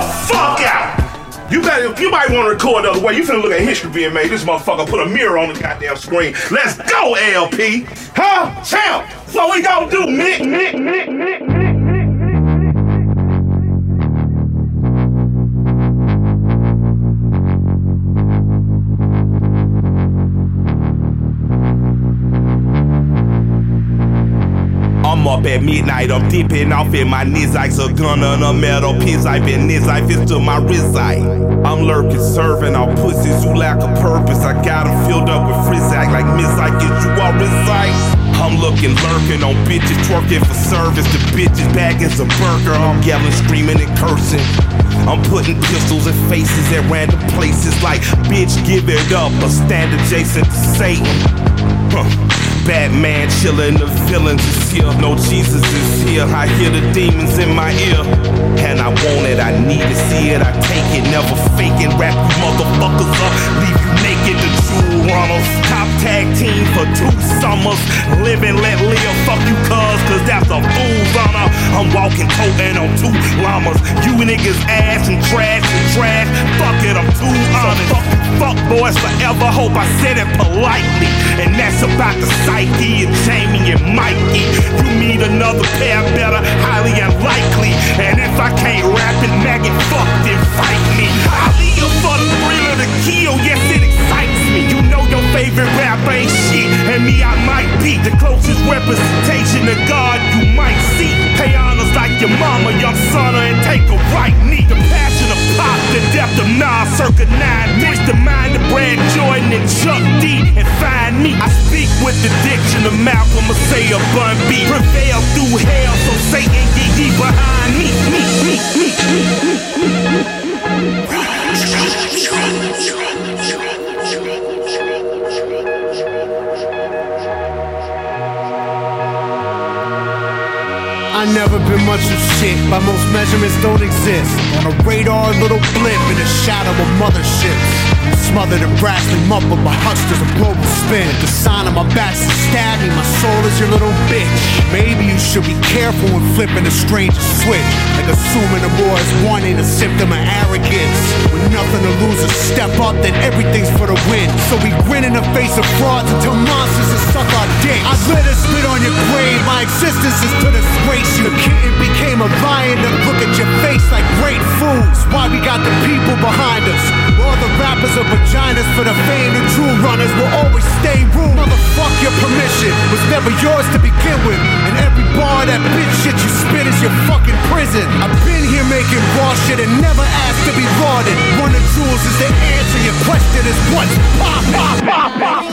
fuck out! You got you might want to record the other way. You finna look at history being made. This motherfucker put a mirror on the goddamn screen. Let's go, El-P! Huh? Champ! So we gonna do Nick, Nick, Nick, Nick, Nick. Up at midnight, I'm dipping off in my Nizikes, a gun on a metal piece. I've been Nizike, fist to my wrist I'm lurking, serving all pussies who lack a purpose. I got them filled up with frizzag like Mizike, get you all recite. I'm looking, lurking on bitches, twerking for service. The bitches bagging some burger. I'm yelling, screaming, and cursing. I'm putting pistols in faces at random places like, bitch, give it up, or stand adjacent to Satan. Huh. Batman chillin', the villains is here. No Jesus is here. I hear the demons in my ear. And I want it, I need to see it, I take it, never faking. Wrap you motherfuckers up, leave you naked. The Jewel runners, top tag team for two summers. Living, let live, fuck you cuz, cause that's a fool's honor. I'm walking, toting on two llamas. You niggas ass and trash and trash. Fuck it, I'm too honest. Fuck, fuck boys forever, hope I said it politely. And that's about the Psyche and Jaime and Mikey. You meet another pair better, highly unlikely. And if I can't rap it, maggot, fuck, then fight me. I'll for the thrill of the kill, yes, it excites me. You know your favorite rapper ain't shit, and me, I might be the closest representation of God 9 mix the Brad Jordan and Chuck D, and find me. I speak with the diction of Malcolm, say a bun beat. Prevail through hell, so Satan get ye behind me. me, me, me, me, me, I never been much of shit, by most measurements don't exist. On a radar, little blip in the shadow of motherships. Smothered and brassly muffled by hucksters of global spin. The sign on my back to stab me, my soul is your little bitch. Maybe you should be careful when flipping a strange switch. Like assuming the war is one ain't a symptom of arrogance. With nothing to lose or step up, then everything's for the win. So we grin in the face of frauds until monsters suck our dick. I let it spit on your grave, my existence is to disgrace you. The kitten became a lion that look at your face like great fools. Why we got the people behind us? All the rappers are vaginas for the fame. The Jewel runners will always stay rude. Motherfuck your permission was never yours to begin with. And every bar that bitch shit you spit is your fucking prison. I've been here making raw shit and never asked to be lauded. One of the jewels is the answer. Your question is what's pop, pop, pop, pop.